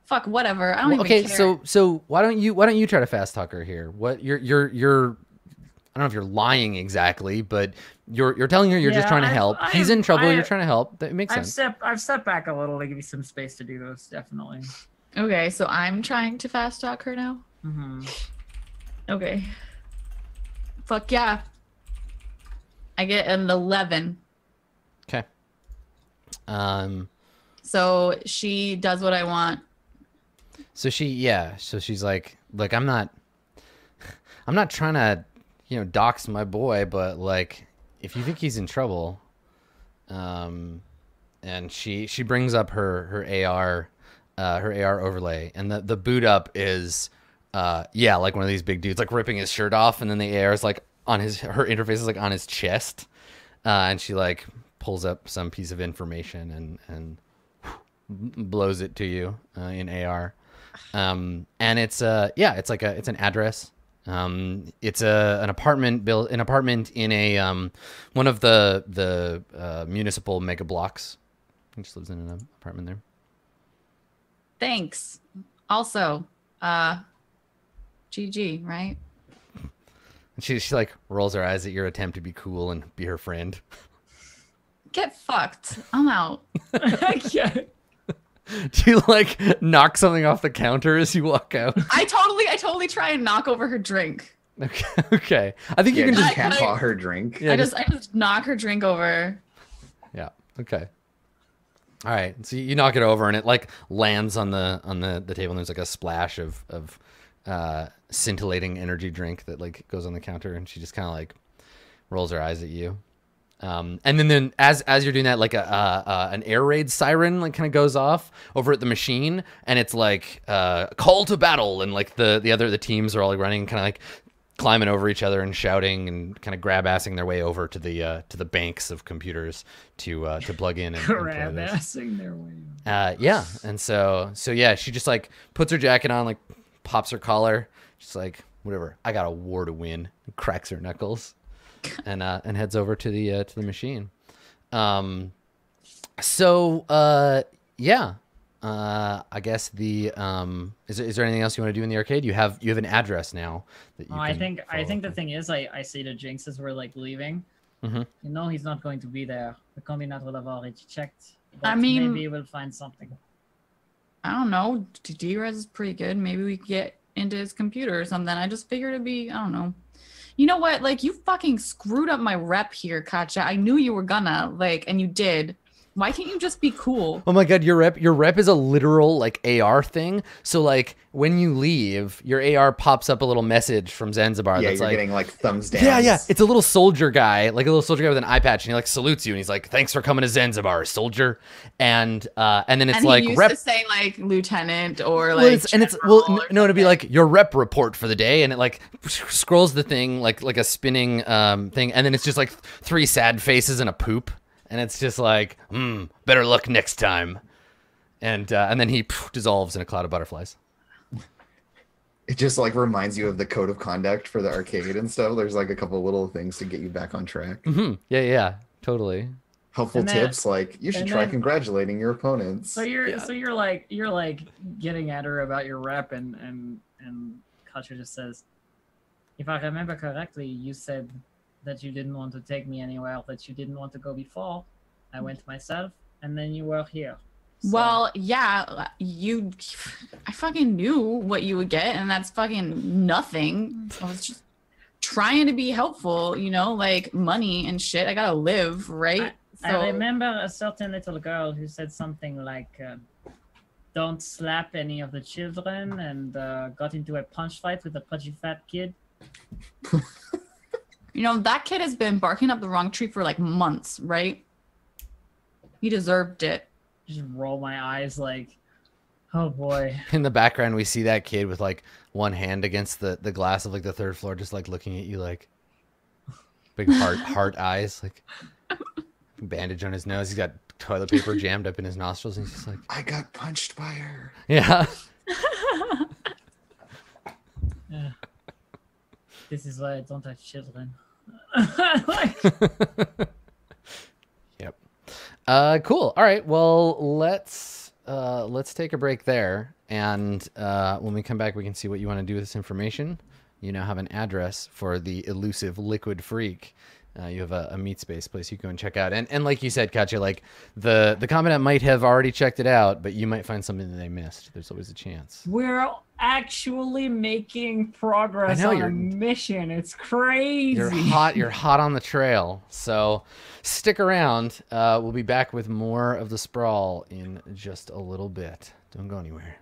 Fuck, whatever. I don't Well, even okay, care. so so why don't you why don't you try to fast talk her here? What you're you're you're I don't know if you're lying exactly, but you're you're telling her you're just trying to I've- help. He's I've- in trouble. I- you're trying to help. That makes I've sense. stepped I've stepped back a little to give you some space to do this, definitely. okay, so I'm trying to fast talk her now. hmm Okay. Fuck yeah. I get an 11. Okay. Um. So she does what I want. So she yeah. So she's like, look, I'm not. I'm not trying to, you know, dox my boy, but like, if you think he's in trouble, um, and she she brings up her her AR, uh, her AR overlay, and the the boot up is, uh, yeah, like one of these big dudes like ripping his shirt off, and then the AR is like on his her interface is like on his chest, uh, and she like pulls up some piece of information and and blows it to you uh, in AR. Um, and it's uh yeah, it's like a it's an address. Um, it's a an apartment built an apartment in a um one of the the uh, municipal mega blocks. He just lives in an apartment there. Thanks. Also, uh GG, right? And she she like rolls her eyes at your attempt to be cool and be her friend. Get fucked. I'm out. yeah. Do you like knock something off the counter as you walk out? I totally I totally try and knock over her drink. Okay, okay. I think Yeah, you can just just I- cat paw her drink. yeah, I just I just knock her drink over. Yeah. Okay. All right. So you knock it over and it like lands on the on the, the table and there's like a splash of of uh scintillating energy drink that like goes on the counter and she just kind of like rolls her eyes at you. Um, and then, then as as you're doing that, like a uh, uh, an air raid siren like kind of goes off over at the machine, and it's like uh, call to battle, and like the the other the teams are all like running, kind of like climbing over each other and shouting and kind of grab assing their way over to the uh, to the banks of computers to uh, to plug in and, Grab assing their way. Uh, yeah, and so so yeah, she just like puts her jacket on, like pops her collar, just like whatever. I got a war to win. Cracks her knuckles, and uh, and heads over to the uh, to the machine. Um, so uh, yeah, uh, I guess the um, is there, is there anything else you want to do in the arcade? You have you have an address now that you. Oh, I think I think the with. thing is, I I say to Jinx as we're like leaving. Mhm. You know he's not going to be there. The combinat will have already checked. But I mean- maybe we'll find something. I don't know. D-Rez is pretty good. Maybe we could get into his computer or something. I just figured it'd be, I don't know. You know what? Like you fucking screwed up my rep here, Katya. I knew you were gonna like, and you did. Why can't you just be cool? Oh my god, your rep your rep is a literal like AR thing. So like when you leave, your AR pops up a little message from Zanzibar yeah, that's you're like getting like thumbs down. Yeah, yeah. It's a little soldier guy, like a little soldier guy with an eye patch, and he like salutes you and he's like, Thanks for coming to Zanzibar, soldier. And uh and then it's and like he used rep to say like lieutenant or well, like it's, and it's well general n- no it'd be like your rep report for the day and it like scrolls the thing like like a spinning um thing and then it's just like three sad faces and a poop and it's just like hmm better luck next time and uh, and then he pff, dissolves in a cloud of butterflies It just like reminds you of the code of conduct for the arcade and stuff. There's like a couple little things to get you back on track. hmm yeah yeah totally Helpful then- tips like you should try then- congratulating your opponents. So you're Yeah. so you're like you're like getting at her about your rep and and and Katya just says, if I remember correctly, you said that you didn't want to take me anywhere, that you didn't want to go before. I went myself, and then you were here. So- Well, yeah, you. I fucking knew what you would get, and that's fucking nothing. I was just trying to be helpful, you know, like money and shit. I gotta live, right? I remember a certain little girl who said something like, uh, "Don't slap any of the children," and uh, got into a punch fight with a pudgy fat kid. you know, that kid has been barking up the wrong tree for like months, right? He deserved it. Just roll my eyes like, "Oh boy." in the background we see that kid with like one hand against the the glass of like the third floor just like looking at you like big heart heart eyes like bandage on his nose he's got toilet paper jammed up in his nostrils and he's just like I got punched by her. yeah This is why I don't have children. like, Yep. Uh, cool. All right. Well, let's uh, let's take a break there, and uh, when we come back, we can see what you want to do with this information. You now have an address for the elusive Liquid Freak. Uh, you have a, a meat space place you can go and check out, and and like you said, Katya, like the the commandant might have already checked it out, but you might find something that they missed. There's always a chance. we're actually making progress know, on you're- mission. It's crazy. You're hot. You're hot on the trail. So stick around. Uh, we'll be back with more of the sprawl in just a little bit. Don't go anywhere.